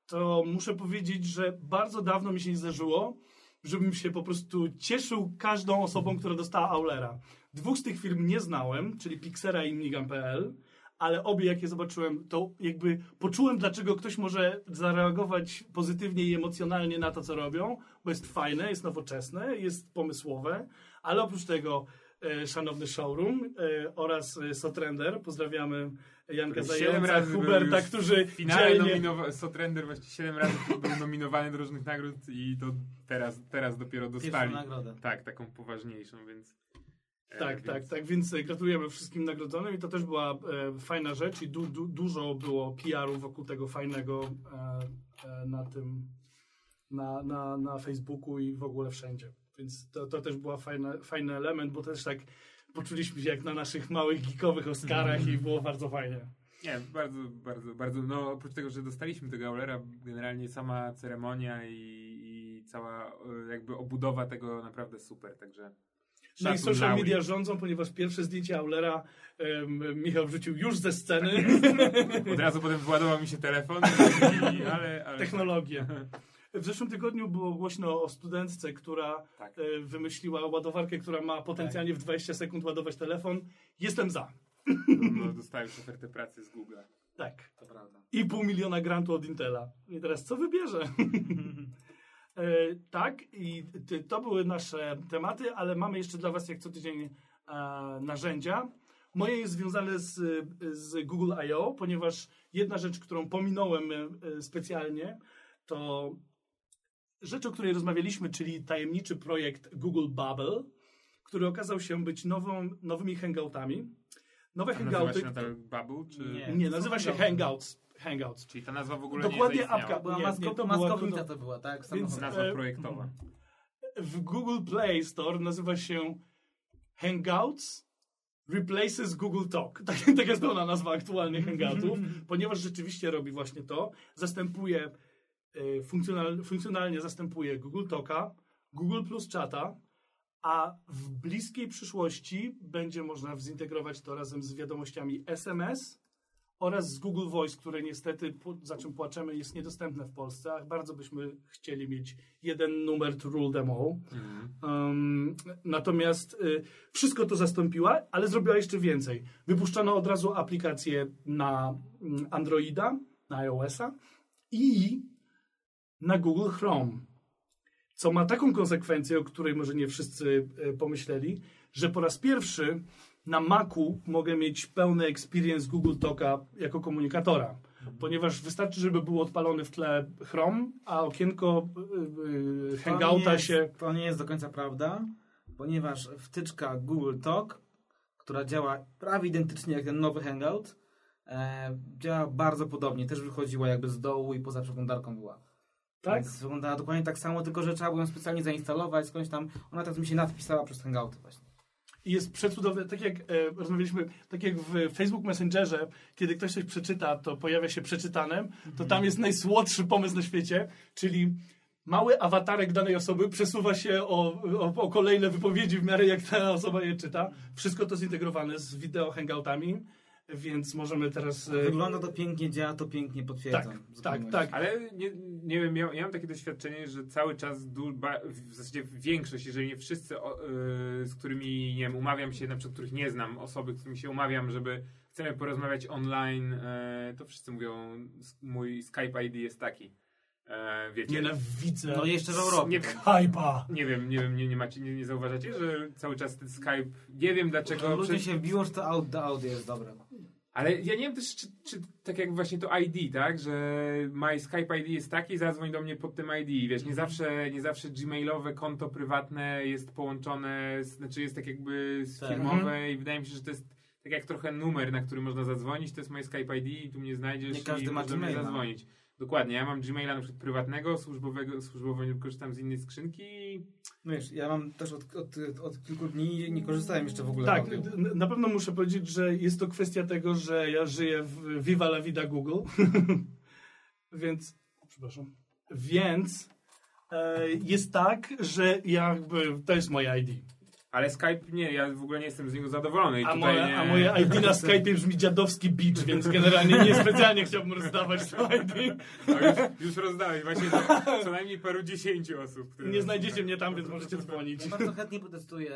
B: to muszę powiedzieć, że bardzo dawno mi się nie zdarzyło, żebym się po prostu cieszył każdą osobą, która dostała Aulera. Dwóch z tych firm nie znałem, czyli Pixera i Minigun.pl, ale obie jak je zobaczyłem, to jakby poczułem, dlaczego ktoś może zareagować pozytywnie i emocjonalnie na to, co robią, bo jest fajne, jest nowoczesne, jest pomysłowe, ale oprócz tego e, szanowny showroom e, oraz e, Sotrender, pozdrawiamy Janka
C: Siedem
B: Zająca,
C: razy był
B: Huberta, którzy
C: W finale
B: dzielnie...
C: nominowa- Sotrender właśnie 7 razy (laughs) był nominowany do różnych nagród i to teraz, teraz dopiero
A: Pierwszą
C: dostali.
A: nagrodę.
C: Tak, taką poważniejszą, więc... e,
B: Tak,
C: więc...
B: tak, tak, więc e, gratulujemy wszystkim nagrodzonym i to też była e, fajna rzecz i du, du, dużo było PR-u wokół tego fajnego e, e, na tym, na, na, na Facebooku i w ogóle wszędzie. Więc to, to też była fajna, fajny element, bo też tak poczuliśmy się jak na naszych małych geekowych Oscarach i było bardzo fajnie.
C: Nie, bardzo, bardzo, bardzo. No oprócz tego, że dostaliśmy tego Aulera, generalnie sama ceremonia i, i cała e, jakby obudowa tego naprawdę super, także.
B: No i social media rządzą, ponieważ pierwsze zdjęcie Aulera em, Michał wrzucił już ze sceny. (laughs)
C: Od razu potem wyładował mi się telefon, i, ale, ale
B: Technologię. (laughs) W zeszłym tygodniu było głośno o studentce, która
C: Tak.
B: e, wymyśliła ładowarkę, która ma potencjalnie w 20 sekund ładować telefon. Jestem za.
C: No, dostałem już ofertę pracy z Google.
B: Tak.
A: To prawda.
B: I pół miliona grantu od Intela. I teraz co wybierze? (laughs) e, tak, i ty, to były nasze tematy, ale mamy jeszcze dla Was jak co tydzień e, narzędzia. Moje jest związane z, z Google I.O., ponieważ jedna rzecz, którą pominąłem e, specjalnie, to rzecz, o której rozmawialiśmy, czyli tajemniczy projekt Google Bubble, który okazał się być nową, nowymi hangoutami. Nowe
C: A nazywa
B: hangouty.
C: się nadal Bubble? Czy...
A: Nie.
B: Nie, nazywa się Hangouts. Hangouts.
C: Czyli ta nazwa w ogóle
B: Dokładnie
C: nie zaistniała.
B: apka.
A: Była
B: Nie,
A: masko,
B: nie, to
A: maskownica
B: to-
A: to była, tak?
B: Więc-.
C: Nazwa
B: E,
C: projektowa.
B: W Google Play Store nazywa się Hangouts Replaces Google Talk. (laughs) Tak, tak jest pełna nazwa aktualnie Hangoutów, (laughs) ponieważ rzeczywiście robi właśnie to. Zastępuje, funkcjonal, funkcjonalnie zastępuje Google Talka, Google Plus Chata, a w bliskiej przyszłości będzie można zintegrować to razem z wiadomościami SMS oraz z Google Voice, które niestety, za czym płaczemy, jest niedostępne w Polsce, bardzo byśmy chcieli mieć jeden numer to rule them all. Um, natomiast y, wszystko to zastąpiła, ale zrobiła jeszcze więcej. Wypuszczono od razu aplikację na mm, Androida, na iOS-a i na Google Chrome. Co ma taką konsekwencję, o której może nie wszyscy y, pomyśleli, że po raz pierwszy na Macu mogę mieć pełny experience Google Talka jako komunikatora. Ponieważ wystarczy, żeby był odpalony w tle Chrome, a okienko y, y,
A: To
B: Hangouta
A: jest-
B: się
A: To nie jest do końca prawda, ponieważ wtyczka Google Talk, która działa prawie identycznie jak ten nowy Hangout, e, działa bardzo podobnie. Też wychodziła jakby z dołu i poza przeglądarką była.
B: Tak?
A: Więc wyglądała dokładnie tak samo, tylko że trzeba było ją specjalnie zainstalować skądś tam. Ona teraz mi się nadpisała przez Hangouty właśnie.
B: I jest przecudowne, tak jak e, rozmawialiśmy, tak jak w Facebook Messengerze, kiedy ktoś coś przeczyta, to pojawia się przeczytanem, to tam jest najsłodszy pomysł na świecie, czyli mały awatarek danej osoby przesuwa się o, o, o kolejne wypowiedzi w miarę jak ta osoba je czyta. Wszystko to zintegrowane z wideo hangoutami, więc możemy teraz... e,
A: Wygląda to pięknie, działa to pięknie, potwierdzam.
B: Tak, tak, tak.
C: Ale nie, nie wiem, ja, ja mam takie doświadczenie, że cały czas du, ba, w zasadzie większość, jeżeli nie wszyscy, o, y, z którymi nie wiem, umawiam się, na przykład których nie znam, osoby, z którymi się umawiam, żeby chcemy porozmawiać online, y, to wszyscy mówią, mój Skype ID jest taki. E, wiecie,
B: Nienawidzę.
A: No jeszcze w Europie.
C: Nie-
B: Hypa.
C: nie wiem, nie wiem, nie, nie macie, nie, nie zauważacie, że cały czas ten Skype, nie wiem dlaczego,
A: Ludzie się wbiło, że to audio, audio jest dobre.
C: ale ja nie wiem też, czy, czy tak jak właśnie to ID, tak, że my Skype ID jest taki, zadzwoń do mnie pod tym ID, wiesz, nie zawsze, nie zawsze gmailowe konto prywatne jest połączone, z, znaczy jest tak jakby z
A: Tak.
C: firmowe i wydaje mi się, że to jest tak jak trochę numer, na który można zadzwonić, to jest moje Skype ID i tu mnie znajdziesz
A: Nie każdy
C: i
A: ma
C: można mnie zadzwonić. Dokładnie, ja mam Gmaila na przykład prywatnego, służbowego, służbowo nie korzystam z innej skrzynki i
A: Wiesz, ja mam też od, od, od kilku dni nie korzystałem jeszcze w ogóle
B: Tak, na pewno muszę powiedzieć, że jest to kwestia tego, że ja żyję w Viva la Vida Google. (laughs) Więc, przepraszam. Więc e, jest tak, że jakby to jest moje ID.
C: Ale Skype nie, ja w ogóle nie jestem z niego zadowolony. I
B: A,
C: tutaj
B: moje,
C: nie...
B: a moje ID na Skype'ie brzmi dziadowski beach, więc generalnie niespecjalnie chciałbym rozdawać to ID.
C: No już, już rozdałeś właśnie to, co najmniej paru dziesięciu osób. Które...
B: Nie znajdziecie mnie tam, więc możecie dzwonić.
A: Ja bardzo chętnie potestuję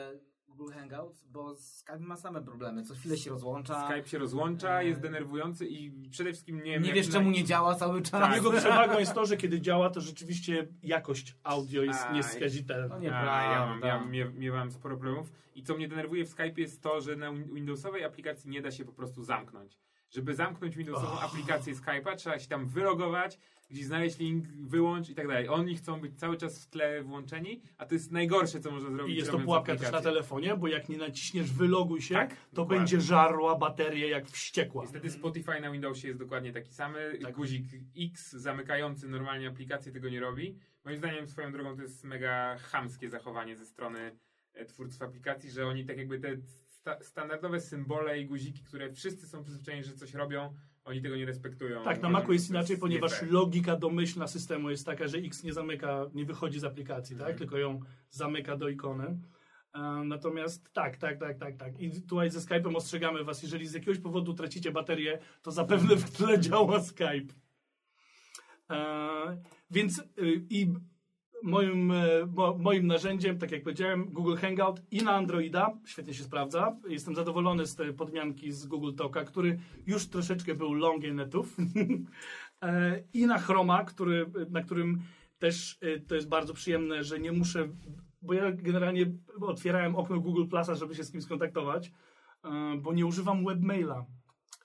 A: Google Hangouts, bo Skype ma same problemy. Co chwilę się rozłącza.
C: Skype się rozłącza, jest denerwujący i przede wszystkim nie wiem...
A: Nie wiesz
C: na-
A: czemu nie działa cały czas.
C: Tak.
B: Jego przewagą jest to, że kiedy działa, to rzeczywiście jakość audio jest
C: Aj.
B: nieskazitelna.
A: No nie.
C: A, ja mam, ja sporo problemów. I co mnie denerwuje w Skype jest to, że na Win- Windowsowej aplikacji nie da się po prostu zamknąć. Żeby zamknąć Windowsową aplikację Skype'a, trzeba się tam wylogować, gdzieś znaleźć link, wyłącz i tak dalej. Oni chcą być cały czas w tle włączeni, a to jest najgorsze, co można zrobić.
B: I jest to pułapka też na telefonie, bo jak nie naciśniesz wyloguj się,
C: Tak,
B: to
C: dokładnie.
B: będzie żarła baterię jak wściekła.
C: Niestety Spotify na Windowsie jest dokładnie taki samy.
B: Tak.
C: Guzik X zamykający normalnie aplikację tego nie robi. Moim zdaniem swoją drogą to jest mega chamskie zachowanie ze strony e, twórców aplikacji, że oni tak jakby te sta standardowe symbole i guziki, które wszyscy są przyzwyczajeni, że coś robią, oni tego nie respektują.
B: Tak, na Macu jest inaczej,
C: nie
B: ponieważ logika domyślna systemu jest taka, że X nie zamyka, nie wychodzi z aplikacji, tak?
C: Mhm.
B: Tylko ją zamyka do ikony. E, Natomiast tak, tak, tak, tak, tak. I tutaj ze Skype'em ostrzegamy was, jeżeli z jakiegoś powodu tracicie baterię, to zapewne w tle działa Skype. E, Więc y, i moim, e, mo, moim narzędziem, tak jak powiedziałem, Google Hangout i na Androida, świetnie się sprawdza. Jestem zadowolony z tej podmianki z Google Talka, który już troszeczkę był longiem netów. (laughs) E, I na Chroma, który, na którym też e, to jest bardzo przyjemne, że nie muszę, bo ja generalnie otwierałem okno Google Plusa, żeby się z kimś skontaktować, bo nie używam webmaila.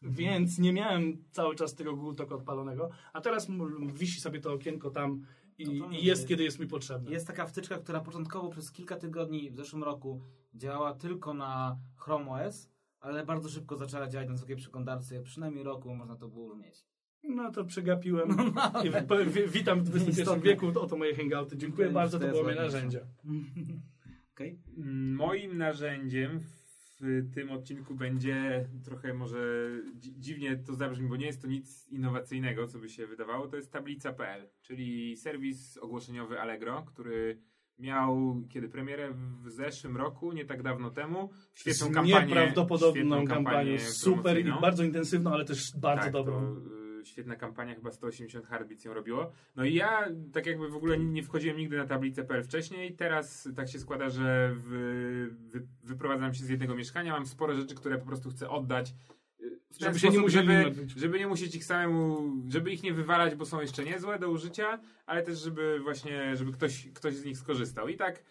B: Więc nie miałem cały czas tego Google Talk odpalonego, a teraz wisi sobie to okienko tam i,
A: No
B: i jest,
A: jest-
B: kiedy jest mi potrzebne.
A: Jest taka wtyczka, która początkowo przez kilka tygodni w zeszłym roku działała tylko na Chrome OS, ale bardzo szybko zaczęła działać na zwykłej przeglądarce. Przynajmniej roku można to było już mieć.
B: No to przegapiłem. (laughs) I w- wi- witam w XXI wieku, oto moje hangouty. Dziękuję
A: To
B: bardzo, to było moje narzędzie. (laughs)
A: Okej?
C: Moim narzędziem w tym odcinku będzie trochę może dzi- dziwnie to zabrzmi, bo nie jest to nic innowacyjnego, co by się wydawało. To jest tablica.pl, czyli serwis ogłoszeniowy Allegro, który miał kiedy premierę w zeszłym roku, nie tak dawno temu. Świetną kampanię.
B: Nieprawdopodobną
C: świetną
B: kampanię. Super i bardzo intensywną, ale też bardzo
C: tak,
B: dobrą.
C: To, y, świetna kampania, chyba 180 Heartbeats ją robiło. No i ja tak jakby w ogóle nie wchodziłem nigdy na tablicę.pl wcześniej. Teraz tak się składa, że wy, wy, wyprowadzam się z jednego mieszkania. Mam sporo rzeczy, które po prostu chcę oddać. W
B: Żeby nie
C: sposób,
B: musieli
C: żeby, żeby nie musieć ich samemu, żeby ich nie wywalać, bo są jeszcze niezłe do użycia, ale też żeby właśnie, żeby ktoś, ktoś z nich skorzystał. I tak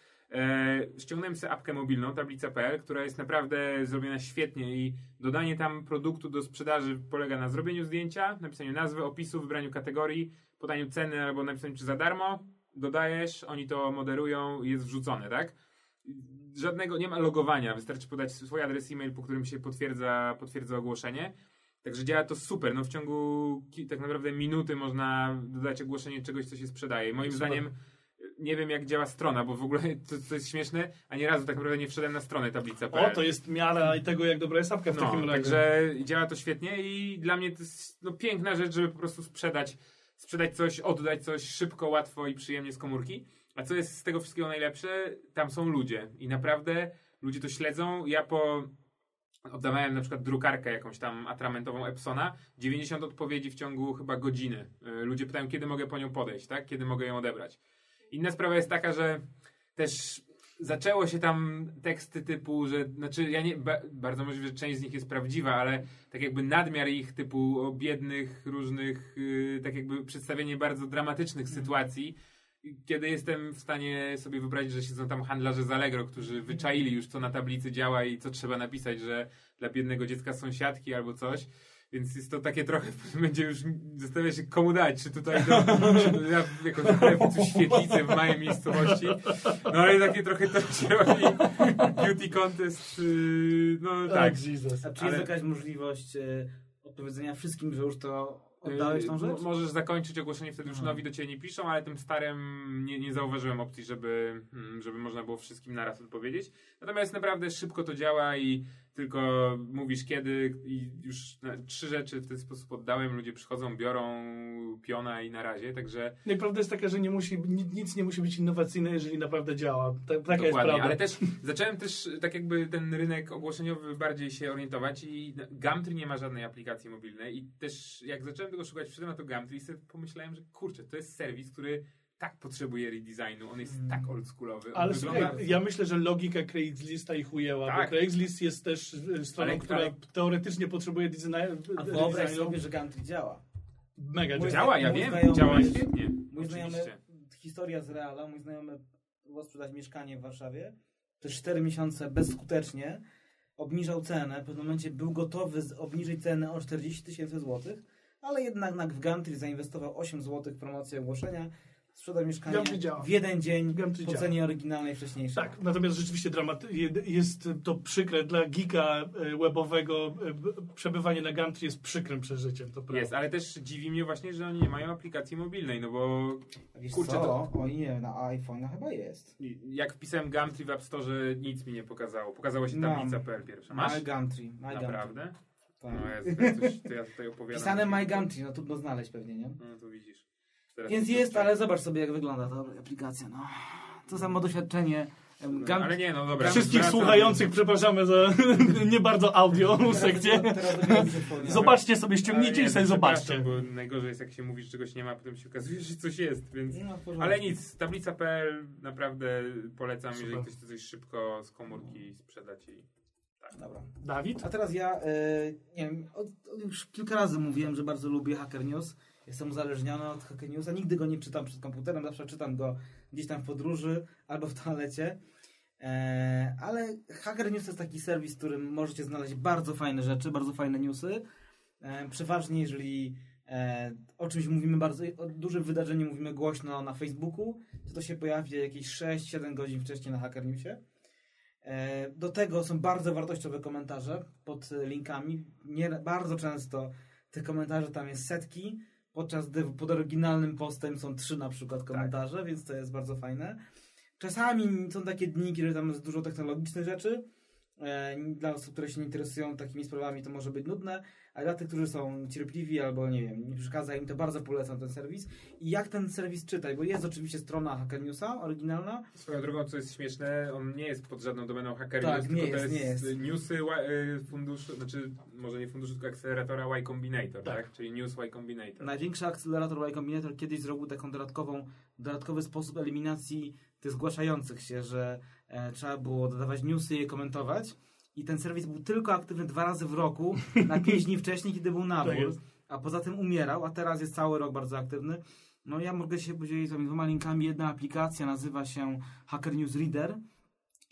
C: ściągnąłem sobie apkę mobilną, tablica.pl, która jest naprawdę zrobiona świetnie i dodanie tam produktu do sprzedaży polega na zrobieniu zdjęcia, napisaniu nazwy, opisu, wybraniu kategorii, podaniu ceny albo napisaniu czy za darmo, dodajesz, oni to moderują i jest wrzucone, tak? Żadnego, nie ma logowania, wystarczy podać swój adres e-mail, po którym się potwierdza, potwierdza ogłoszenie. Także działa to super. No w ciągu tak naprawdę minuty można dodać ogłoszenie czegoś, co się sprzedaje. Moim
B: Super.
C: zdaniem nie wiem jak działa strona, bo w ogóle to, to jest śmieszne, a nie razu tak naprawdę nie wszedłem na stronę tablica.pl.
B: O, to jest miara i tego, jak dobra jest apka w
C: no,
B: takim razie.
C: Także działa to świetnie i dla mnie to jest no, piękna rzecz, żeby po prostu sprzedać, sprzedać coś, oddać coś szybko, łatwo i przyjemnie z komórki. A co jest z tego wszystkiego najlepsze? Tam są ludzie i naprawdę ludzie to śledzą. Ja po oddawałem na przykład drukarkę jakąś tam atramentową Epsona, 90 odpowiedzi w ciągu chyba godziny. Y, Ludzie pytają, kiedy mogę po nią podejść, tak? Kiedy mogę ją odebrać. Inna sprawa jest taka, że też zaczęło się tam teksty typu, że, znaczy ja nie, ba, bardzo możliwe, że część z nich jest prawdziwa, ale tak jakby nadmiar ich typu o biednych, różnych, yy, tak jakby przedstawienie bardzo dramatycznych sytuacji, kiedy jestem w stanie sobie wyobrazić, że siedzą tam handlarze z Allegro, którzy wyczaili już, co na tablicy działa i co trzeba napisać, że dla biednego dziecka sąsiadki albo coś. Więc jest to takie trochę, (laughs) będzie już zastanawia się komu dać, czy tutaj do, czy do, ja w jakąś krewicu świetlicę w małej miejscowości. No ale takie trochę to się robi beauty contest, yy, no tak.
B: Jesus.
A: A czy
C: Ale-
A: jest jakaś możliwość e, odpowiedzenia wszystkim, że już to Oddałeś tą
C: Yy,
A: rzecz?
C: mo- Możesz zakończyć ogłoszenie, wtedy już
A: Mhm.
C: nowi do ciebie nie piszą, ale tym starym nie, nie zauważyłem opcji, żeby, mm, żeby można było wszystkim naraz odpowiedzieć. Natomiast naprawdę szybko to działa i tylko mówisz kiedy i już trzy rzeczy w ten sposób oddałem, ludzie przychodzą, biorą piona i na razie, także
B: No i prawda jest taka, że nie musi, ni- nic nie musi być innowacyjne, jeżeli naprawdę działa. Ta, taka jest
C: Dokładnie,
B: prawda.
C: ale też zacząłem też tak jakby ten rynek ogłoszeniowy bardziej się orientować i Gumtree nie ma żadnej aplikacji mobilnej i też jak zacząłem tego szukać, wszedłem na to Gumtree i sobie pomyślałem, że kurczę, to jest serwis, który tak potrzebuje redesignu, on jest tak oldschoolowy. on
B: Ale
C: wygląda-
B: słuchaj, ja myślę, że logika Craigslista ich ujęła,
C: Tak.
B: bo Craigslist jest też e, stroną,
C: Ale-
B: która
C: ale-
B: teoretycznie potrzebuje design,
A: A wyobraź
B: designu.
A: sobie, że Gumtree działa.
B: Mega
A: Mój
B: działa.
C: Działa, ja wiem,
A: znajomy
C: działa świetnie.
A: Mój znajomy, historia z Reala, mój znajomy próbował sprzedać mieszkanie w Warszawie. Przez 4 miesiące bezskutecznie obniżał cenę. W pewnym momencie był gotowy obniżyć cenę o 40 tysięcy złotych, ale jednak w Gumtree zainwestował 8 złotych w promocję ogłoszenia. Sprzedał mieszkanie
B: Gumtree
A: w jeden dzień
B: Gumtree
A: po cenie oryginalnej wcześniejszej.
B: Tak, natomiast rzeczywiście dramat, jest to przykre dla geeka e, webowego. e, Przebywanie na Gumtree jest przykrym przeżyciem, to prawda.
C: Jest, ale też dziwi mnie właśnie, że oni nie mają aplikacji mobilnej, no bo
A: Wiesz
C: Kurczę,
A: co?
C: to-
A: O nie, na iPhone'a chyba jest.
C: jak wpisałem Gumtree w App Store, nic mi nie pokazało. Pokazała się
A: Mam.
C: tablica.pl pierwsza. Masz?
A: My Gumtree. My Gumtree.
C: Naprawdę?
A: Tak.
C: No coś, to ja tutaj opowiadam.
A: Pisane My Gumtree, no trudno znaleźć pewnie, nie?
C: No to widzisz.
A: Więc jest, ale zobacz sobie jak wygląda ta aplikacja, no. To samo doświadczenie.
C: No, ale nie, no dobra.
B: Wszystkich
C: wracam.
B: słuchających przepraszamy za (laughs) nie bardzo audio sekcję. Zobaczcie sobie, ściągnijcie
C: nie,
B: i sobie zobaczcie.
C: Bo najgorzej jest jak się mówi, że czegoś nie ma, a potem się okazuje, że coś jest, więc...
A: No.
C: Ale nic, tablica.pl naprawdę polecam, jeżeli
B: Super.
C: ktoś chce coś szybko z komórki sprzedać i...
A: Dobra.
B: Dawid?
A: A teraz ja, e, nie wiem, od, od już kilka razy mówiłem, że bardzo lubię Hacker News. Jestem uzależniony od Hacker Newsa. Nigdy go nie czytam przed komputerem, zawsze czytam go gdzieś tam w podróży albo w toalecie. E, ale Hacker News to jest taki serwis, w którym możecie znaleźć bardzo fajne rzeczy, bardzo fajne newsy. E, przeważnie, jeżeli e, o czymś mówimy bardzo, o dużym wydarzeniu mówimy głośno na Facebooku, to to się pojawi jakieś 6-7 godzin wcześniej na Hacker Newsie. Do tego są bardzo wartościowe komentarze pod linkami. Nie, bardzo często tych komentarzy tam jest setki, podczas gdy pod oryginalnym postem są trzy na przykład komentarze, więc to jest bardzo fajne. Czasami są takie dni, kiedy tam jest dużo technologicznych rzeczy. E, Dla osób, które się nie interesują takimi sprawami, to może być nudne, a dla tych, którzy są cierpliwi albo nie wiem, nie przeszkadza im, to bardzo polecam ten serwis. I jak ten serwis czytać? Bo jest oczywiście strona Hacker Newsa, oryginalna,
C: Swoją drogą, co jest śmieszne, on nie jest pod żadną domeną Hacker
A: Tak,
C: News,
A: nie
C: tylko
A: jest,
C: to jest,
A: jest.
C: newsy y, funduszu, znaczy może nie funduszu, tylko akceleratora Y Combinator, tak?
B: Tak.
C: Czyli News Y Combinator.
A: Największy akcelerator Y Combinator kiedyś zrobił taką dodatkową, dodatkowy sposób eliminacji tych zgłaszających się, że trzeba było dodawać newsy i je komentować. I ten serwis był tylko aktywny dwa razy w roku, na pięć dni wcześniej, kiedy był nabór.
B: Tak
A: a poza tym umierał, a teraz jest cały rok bardzo aktywny. No ja mogę się podzielić tymi dwoma linkami. Jedna aplikacja nazywa się Hacker News Reader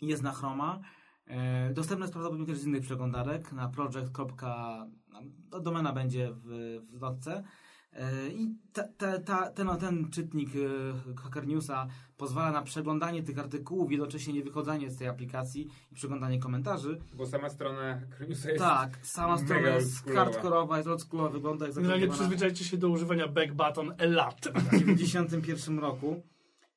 A: jest na Chroma. E, Dostępna jest prawdopodobnie też z innych przeglądarek na project. no, domena będzie w, w notce. E, I ta, ta, ta, ten, ten czytnik e, Hacker Newsa pozwala na przeglądanie tych artykułów, jednocześnie nie wychodzenie z tej aplikacji i przeglądanie komentarzy.
C: Bo sama strona Hacker Newsa jest...
A: Tak, sama
C: mega
A: strona jest hardkorowa, jest oldschoolowa, wygląda jak
B: Generalnie przyzwyczajcie się do używania back button a lot.
A: w 1991 roku.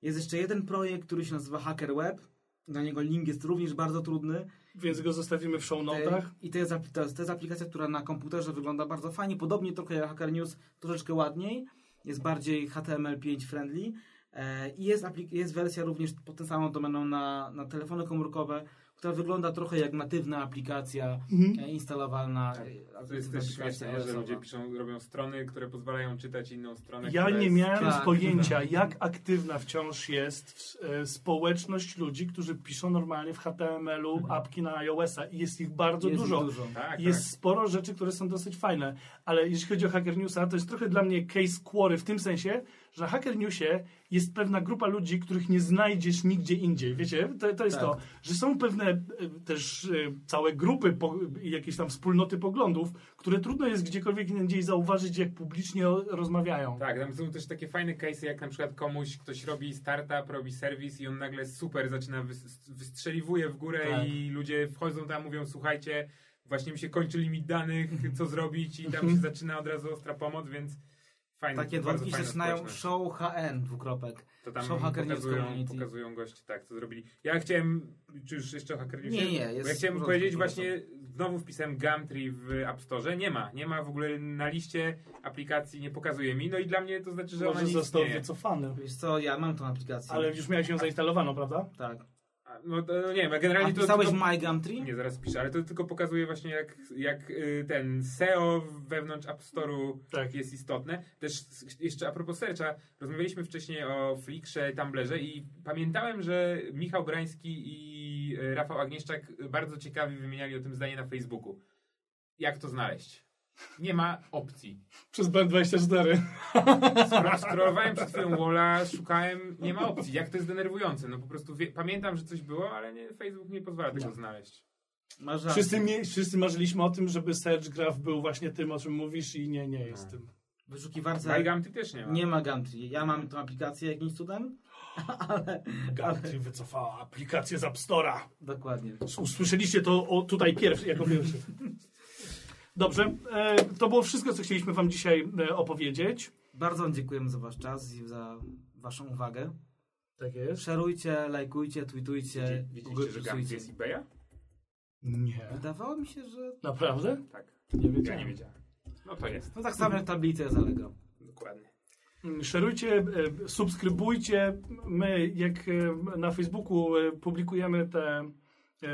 A: Jest jeszcze jeden projekt, który się nazywa Hacker Web. Na niego link jest również bardzo trudny.
B: Więc go zostawimy w show notach.
A: I to jest, to, jest, to jest aplikacja, która na komputerze wygląda bardzo fajnie. Podobnie trochę jak Hacker News, troszeczkę ładniej. Jest bardziej HTML5 friendly. E, I jest, jest wersja również pod tą samą domeną na, na telefony komórkowe, która wygląda trochę jak natywna aplikacja
B: Mhm.
A: e, instalowalna.
C: Tak.
A: e,
C: To jest też śmieszne, że ludzie piszą, robią strony, które pozwalają czytać inną stronę.
B: Ja nie miałem
A: Tak.
B: pojęcia, jak aktywna wciąż jest w- e, społeczność ludzi, którzy piszą normalnie w HTML-u apki na iOS-a i jest ich bardzo
A: Jest
B: dużo.
A: dużo.
C: Tak,
B: Jest
C: tak.
B: sporo rzeczy, które są dosyć fajne, ale jeśli chodzi o Hacker Newsa, to jest trochę dla mnie case query w tym sensie, że Hacker Newsie jest pewna grupa ludzi, których nie znajdziesz nigdzie indziej. Wiecie, to, to jest
A: Tak.
B: to, że są pewne e, też e, całe grupy, po, jakieś tam wspólnoty poglądów, które trudno jest gdziekolwiek indziej zauważyć, jak publicznie rozmawiają.
C: Tak, tam są też takie fajne case'y, jak na przykład komuś ktoś robi startup, robi serwis i on nagle super zaczyna, wys- wystrzeliwuje w górę
A: Tak.
C: i ludzie wchodzą tam, mówią słuchajcie, właśnie mi się kończy limit danych, co zrobić i tam się zaczyna od razu ostra pomoc, więc fajnie.
A: Takie wątki się zaczynają show HN dwukropek.
C: To tam
A: Show
C: pokazują, pokazują goście, tak, co zrobili. Ja chciałem, czy już jeszcze o Hacker?
A: Nie, nie, jest
C: ja chciałem powiedzieć właśnie, znowu wpisałem Gumtree w App Store, nie ma, nie ma w ogóle na liście aplikacji, nie pokazuje mi, no i dla mnie to znaczy, że ona
B: Może
C: nie
B: został
C: istnieje.
B: wycofany.
A: Wiesz co, ja mam tą aplikację.
B: Ale już miałeś ją zainstalowaną, prawda?
A: Tak.
C: No, to, no nie wiem, a
A: A
C: generalnie to tylko...
A: My Gumtree?
C: Nie, zaraz piszę, ale to tylko pokazuje właśnie jak, jak y, ten SEO wewnątrz App Store'u
B: Tak.
C: jest istotne. Też jeszcze a propos searcha, rozmawialiśmy wcześniej o Flickrze, Tumblerze i pamiętałem, że Michał Brański i y, Rafał Agnieszczak bardzo ciekawie wymieniali o tym zdanie na Facebooku. Jak to znaleźć? Nie ma opcji.
B: Przez Band24.
C: Skro- Scrollowałem przed chwilą Walla, szukałem, nie ma opcji. Jak to jest denerwujące. No po prostu wie, pamiętam, że coś było, ale nie, Facebook nie pozwala tego
B: No.
C: znaleźć.
B: Wszyscy, mie- wszyscy marzyliśmy o tym, żeby Search Graph był właśnie tym, o czym mówisz i nie, nie jest
C: No.
B: tym.
A: Wyszukiwarce
C: Bygam ty też nie ma.
A: nie ma Gumtree. Ja mam tą aplikację jakimś cudem, (laughs) ale...
B: Gumtree wycofała aplikację z App Store'a.
A: Dokładnie.
B: Usłyszeliście to o, tutaj pierwszy, jako pierwszy. Dobrze, e, to było wszystko, co chcieliśmy wam dzisiaj e, opowiedzieć.
A: Bardzo dziękujemy za wasz czas i za waszą uwagę.
B: Tak jest.
A: Szerujcie, lajkujcie, tweetujcie,
C: Widzieliście, że
A: wpisujcie.
C: jest eBaya?
B: Nie.
A: Wydawało mi się, że...
B: Naprawdę?
C: Tak.
B: Nie
C: Ja
B: wiedziałem.
C: nie wiedziałem. No to jest.
A: No tak samo jak tablice z Allegro.
C: Dokładnie.
B: Szerujcie, e, subskrybujcie. My, jak na Facebooku publikujemy te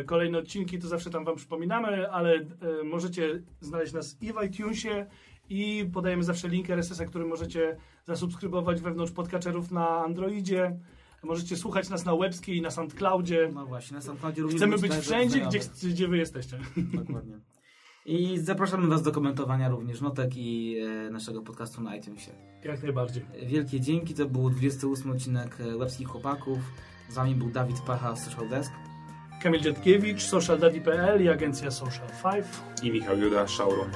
B: kolejne odcinki, to zawsze tam wam przypominamy, ale e, możecie znaleźć nas i w iTunesie i podajemy zawsze link RSS-a, który możecie zasubskrybować wewnątrz podcatcherów na Androidzie. Możecie słuchać nas na Webskiej i na SoundCloudzie.
A: No właśnie, na SoundCloudzie również
B: Chcemy być wszędzie, gdzie, gdzie wy jesteście.
A: Dokładnie. I zapraszamy was do komentowania również notek i e, naszego podcastu na iTunesie.
B: Jak najbardziej.
A: Wielkie dzięki, to był 28 odcinek e, Łebskich Chłopaków. Z wami był Dawid Pacha z Social Desk.
B: Kamil Dziadkiewicz, socialdaddy.pl i agencja Social 5.
C: I Michał Juda, Showroom.